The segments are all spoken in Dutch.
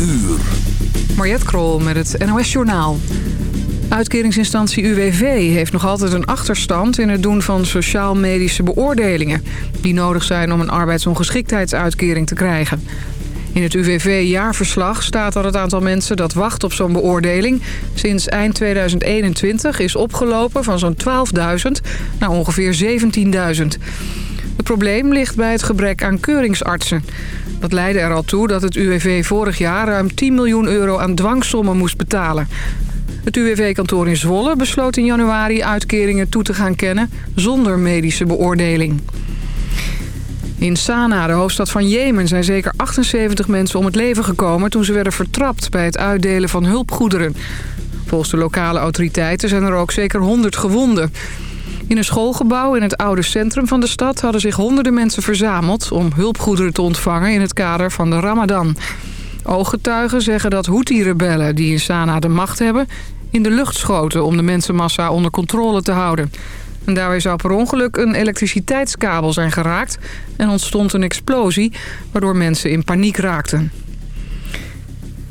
uur. Krol met het NOS Journaal. Uitkeringsinstantie UWV heeft nog altijd een achterstand in het doen van sociaal-medische beoordelingen... die nodig zijn om een arbeidsongeschiktheidsuitkering te krijgen. In het UWV-jaarverslag staat dat het aantal mensen dat wacht op zo'n beoordeling... sinds eind 2021 is opgelopen van zo'n 12.000 naar ongeveer 17.000. Het probleem ligt bij het gebrek aan keuringsartsen. Dat leidde er al toe dat het UWV vorig jaar ruim 10 miljoen euro aan dwangsommen moest betalen. Het UWV-kantoor in Zwolle besloot in januari uitkeringen toe te gaan kennen zonder medische beoordeling. In Sanaa, de hoofdstad van Jemen, zijn zeker 78 mensen om het leven gekomen... toen ze werden vertrapt bij het uitdelen van hulpgoederen. Volgens de lokale autoriteiten zijn er ook zeker 100 gewonden. In een schoolgebouw in het oude centrum van de stad hadden zich honderden mensen verzameld... om hulpgoederen te ontvangen in het kader van de Ramadan. Ooggetuigen zeggen dat Houthi-rebellen die in Sanaa de macht hebben... in de lucht schoten om de mensenmassa onder controle te houden. En daarbij zou per ongeluk een elektriciteitskabel zijn geraakt... en ontstond een explosie, waardoor mensen in paniek raakten.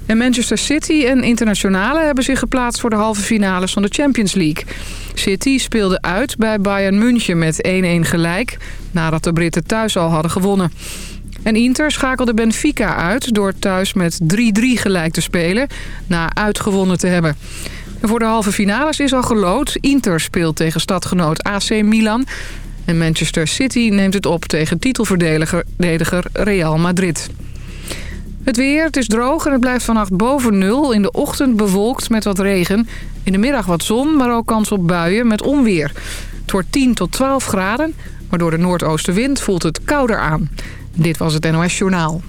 En Manchester City en Internationale hebben zich geplaatst voor de halve finales van de Champions League. City speelde uit bij Bayern München met 1-1 gelijk, nadat de Britten thuis al hadden gewonnen. En Inter schakelde Benfica uit door thuis met 3-3 gelijk te spelen, na uitgewonnen te hebben. En voor de halve finales is al gelood. Inter speelt tegen stadgenoot AC Milan. En Manchester City neemt het op tegen titelverdediger Real Madrid. Het weer, het is droog en het blijft vannacht boven nul. In de ochtend bewolkt met wat regen. In de middag wat zon, maar ook kans op buien met onweer. Het wordt 10 tot 12 graden, maar door de noordoostenwind voelt het kouder aan. Dit was het NOS Journaal.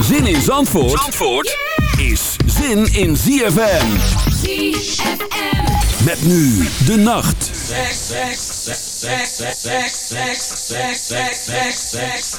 Zin in Zandvoort, Zandvoort is zin in ZFM. ZFM. Met nu de nacht. Sex, sex, sex, sex, sex, sex, sex, sex, sex, sex,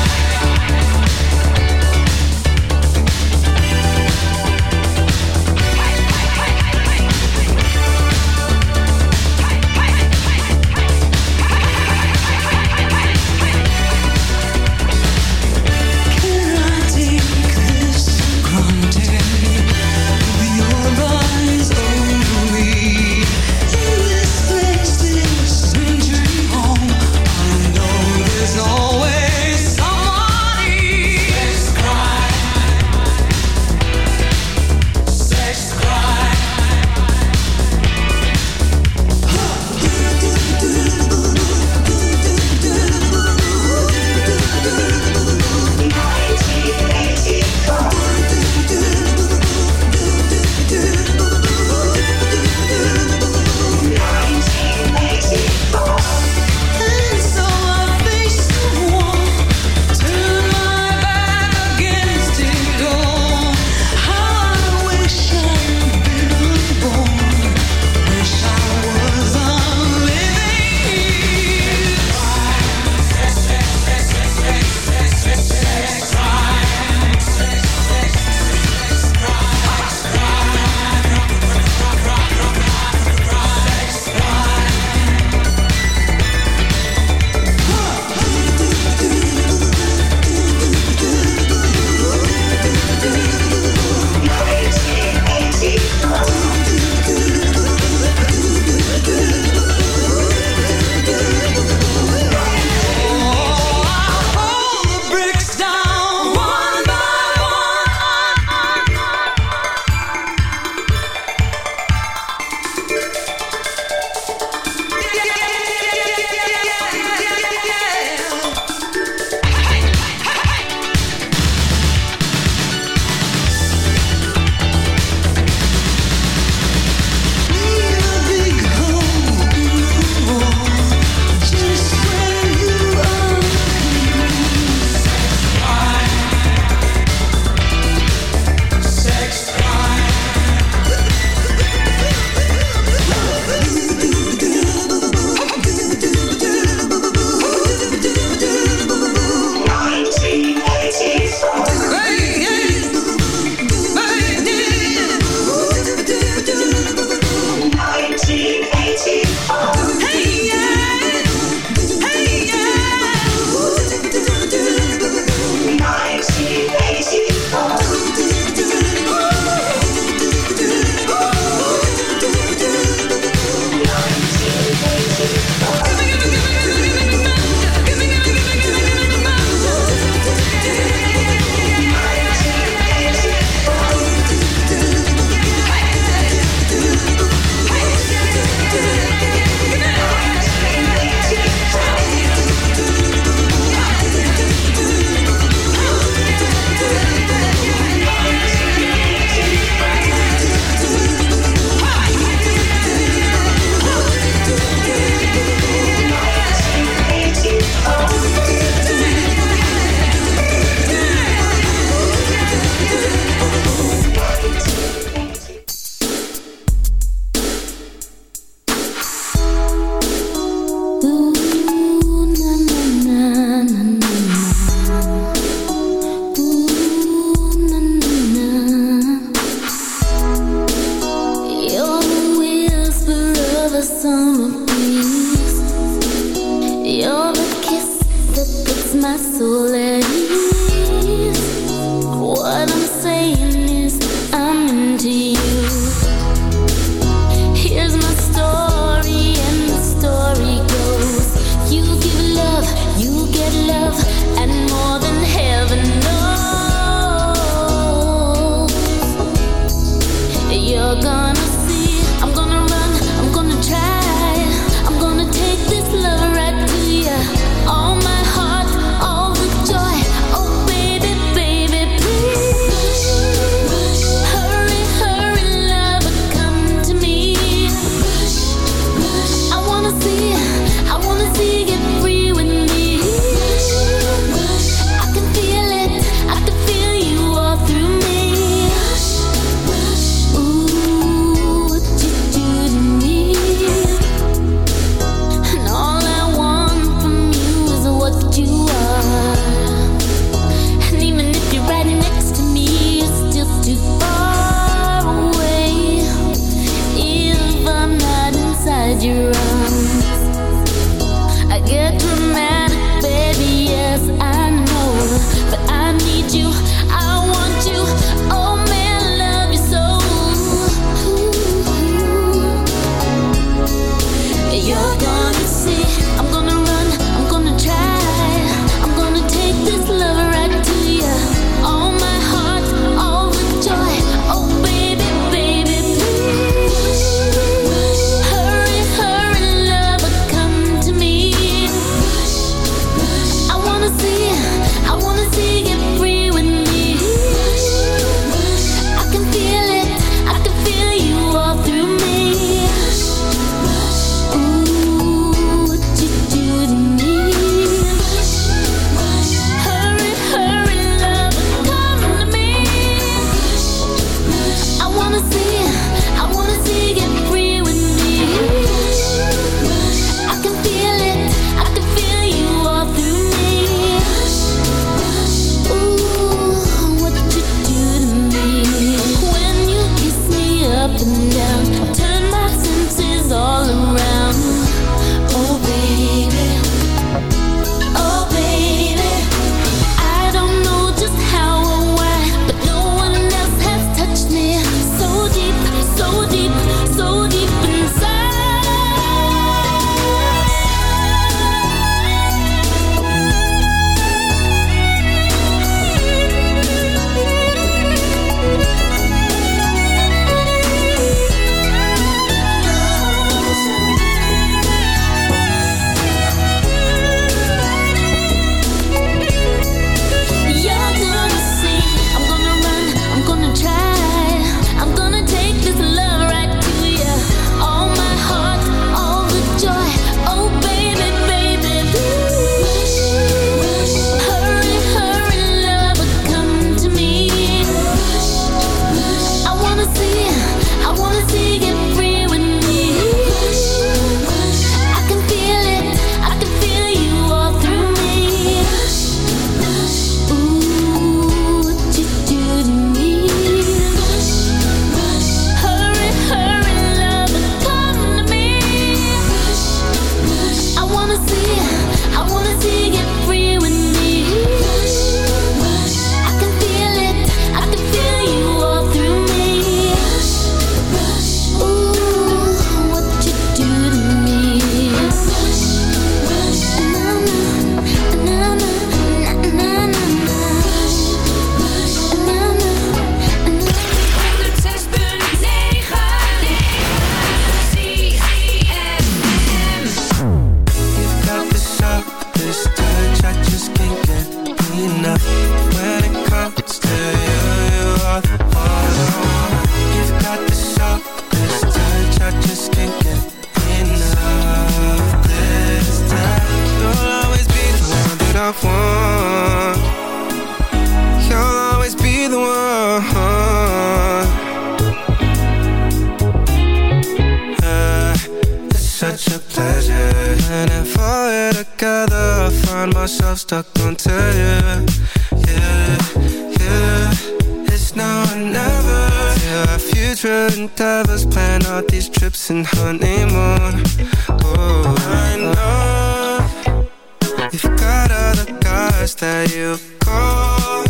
lot of the guys that you call.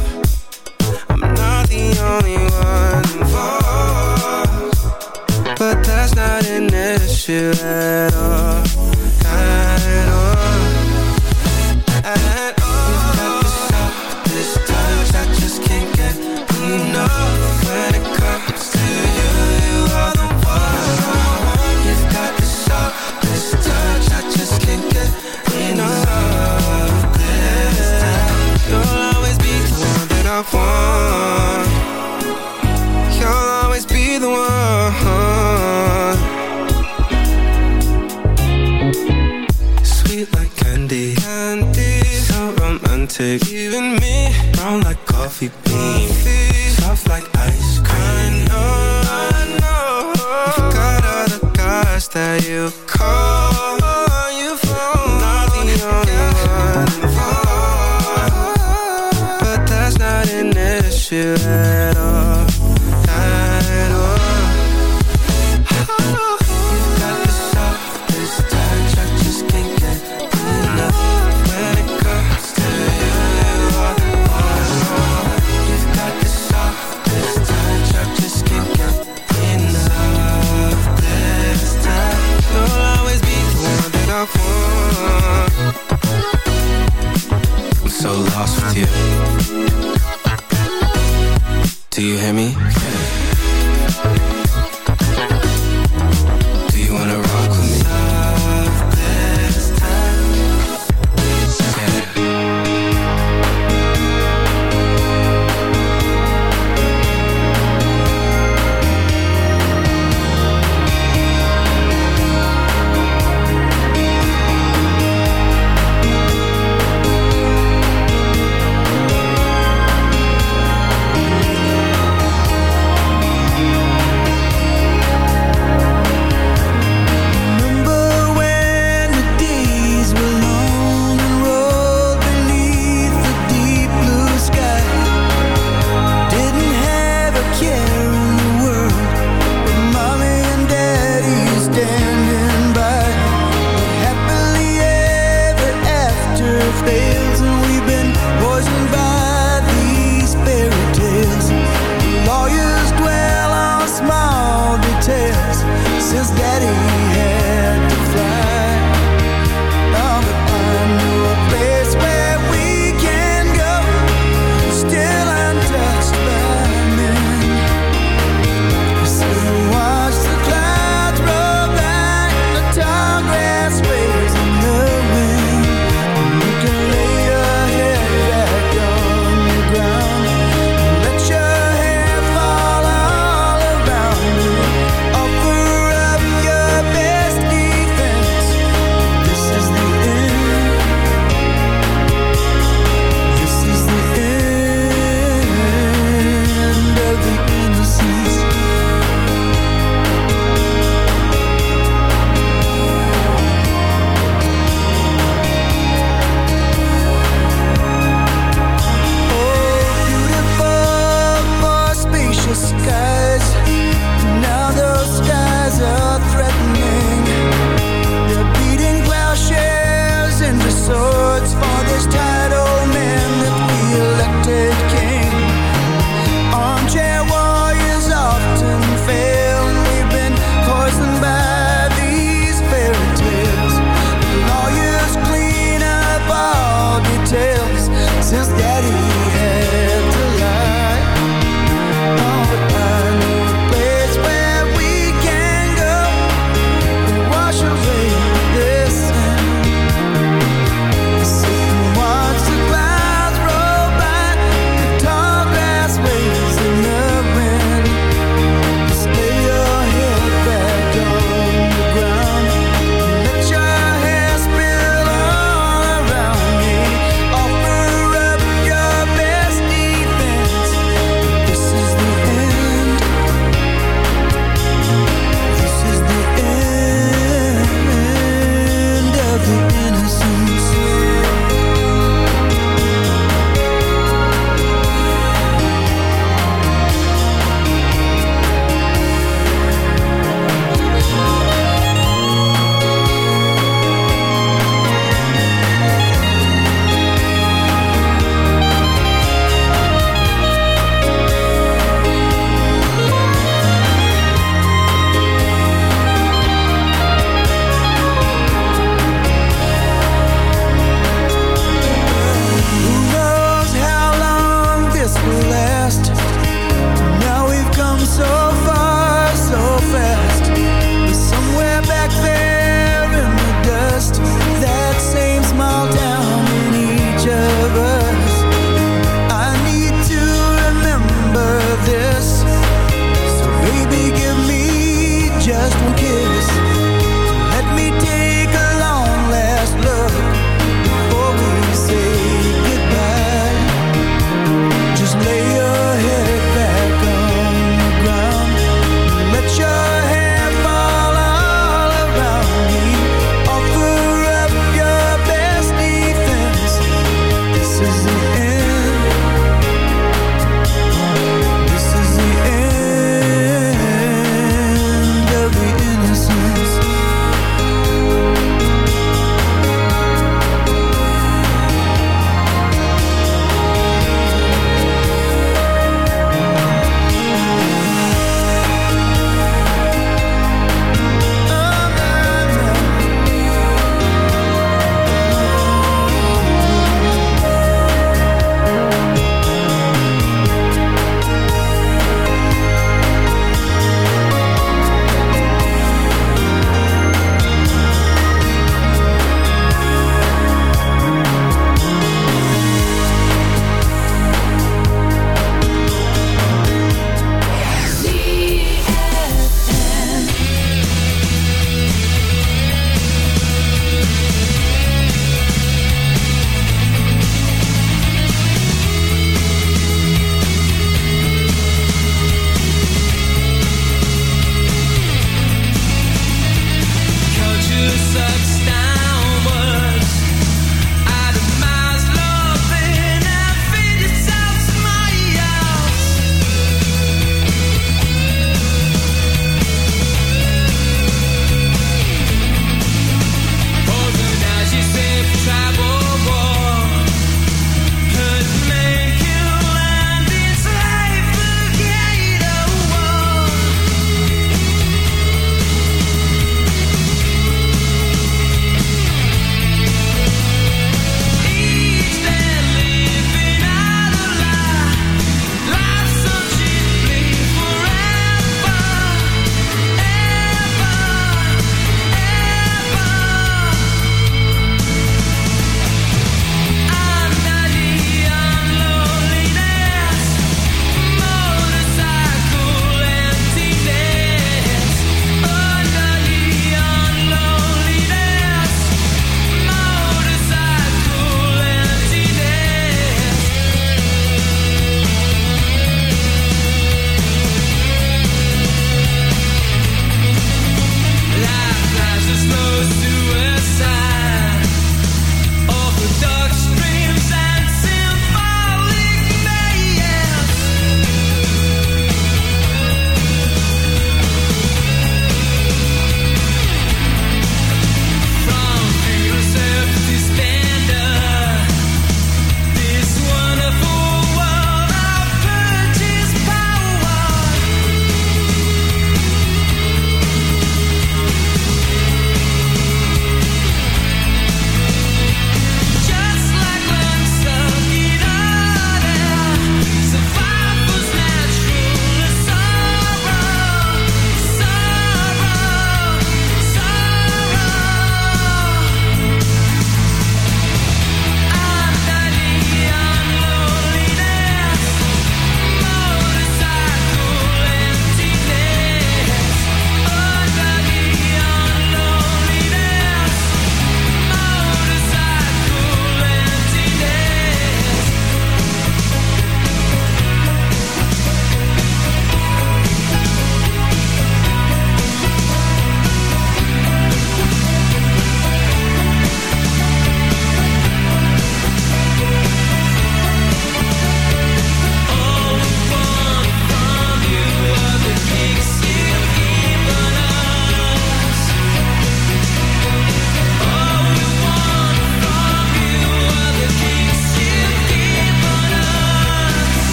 I'm not the only one involved But that's not an issue at all. music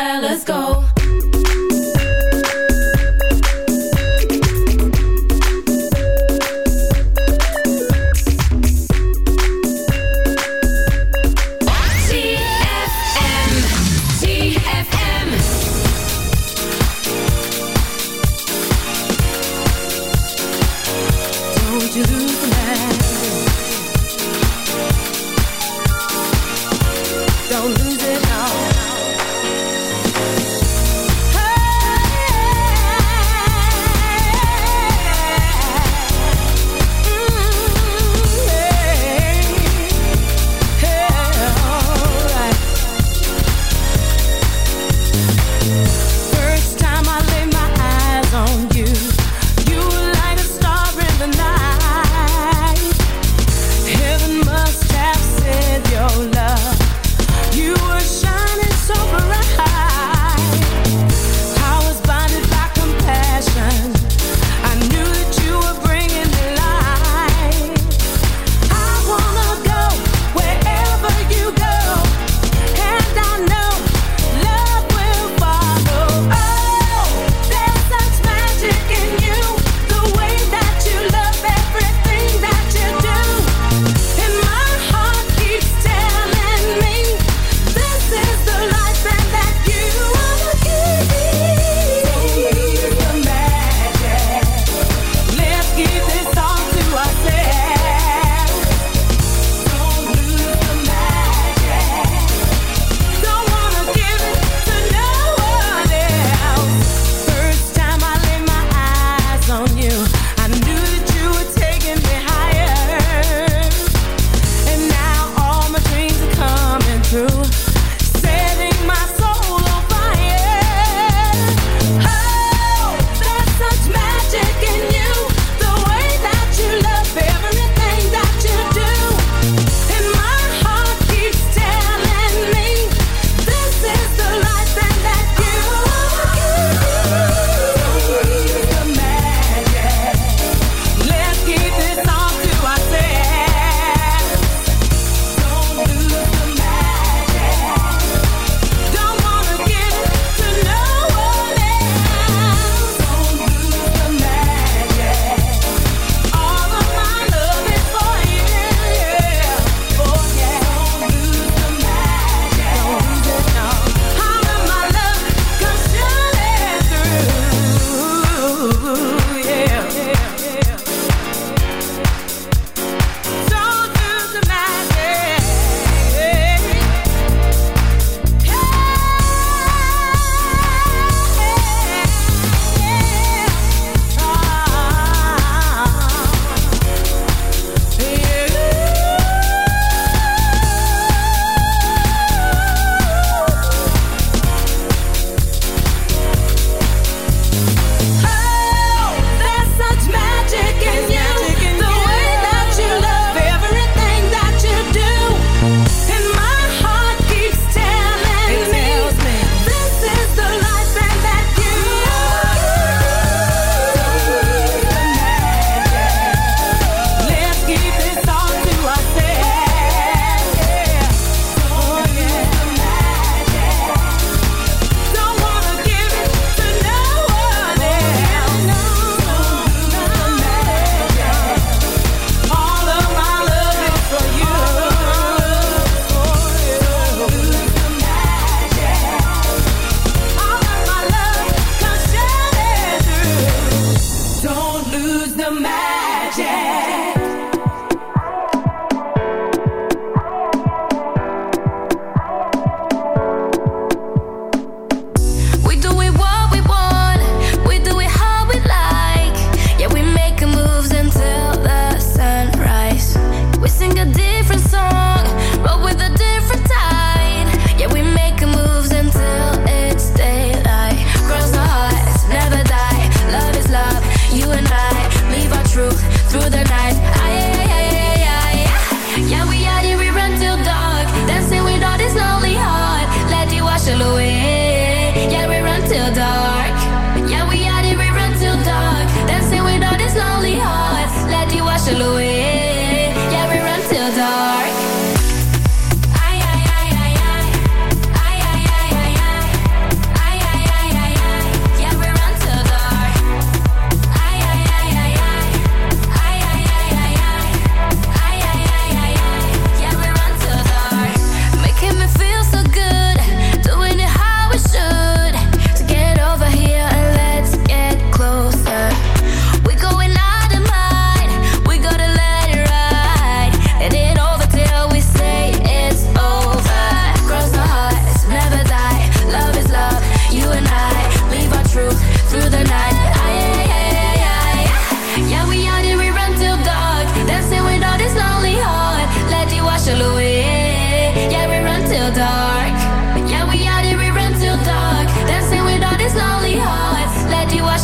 fellas go.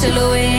till away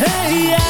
Hey, yeah.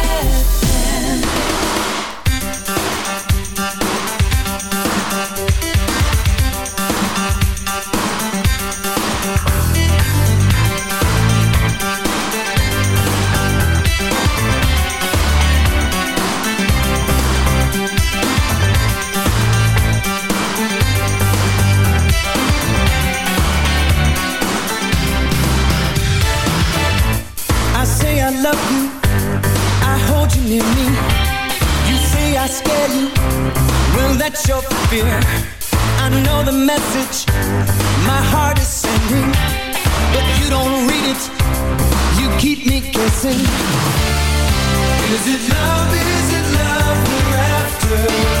scare you Will that your fear. I know the message My heart is sending But you don't read it You keep me guessing. Is it love, is it love we're after?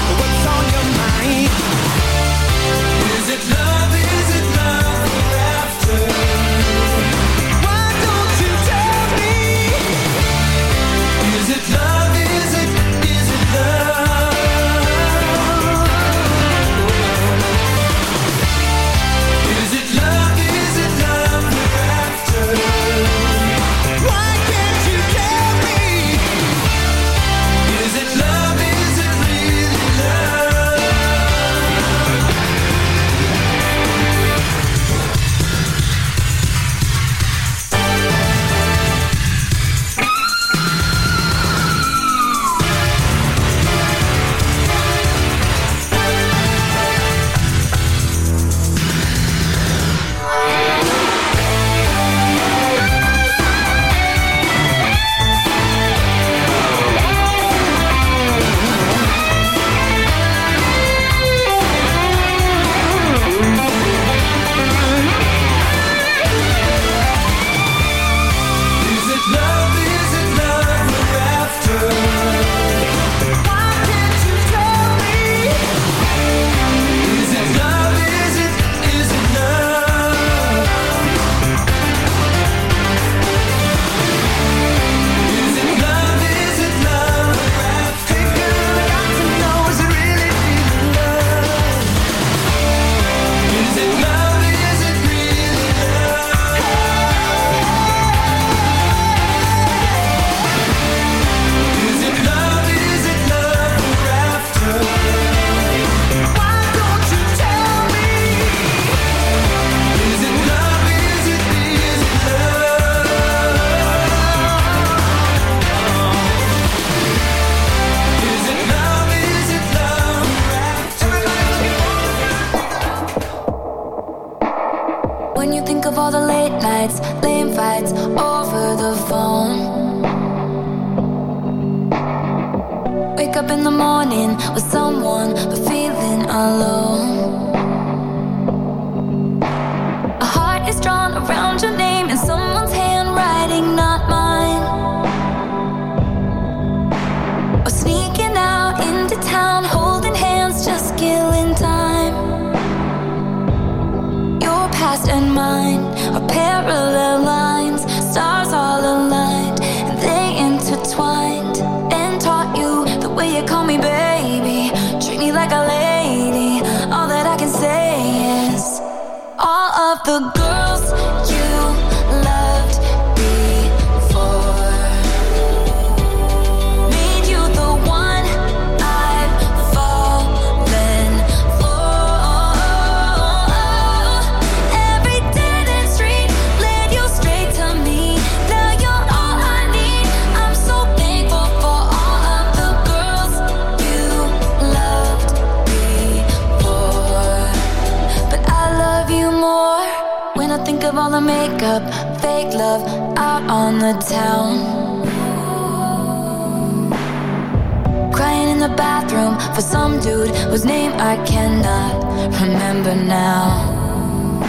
remember now.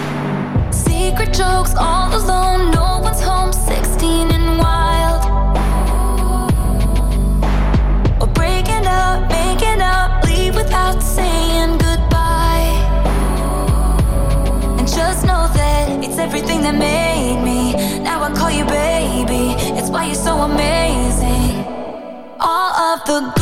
Secret jokes all alone, no one's home, 16 and wild. Or breaking up, making up, leave without saying goodbye. And just know that it's everything that made me. Now I call you baby, it's why you're so amazing. All of the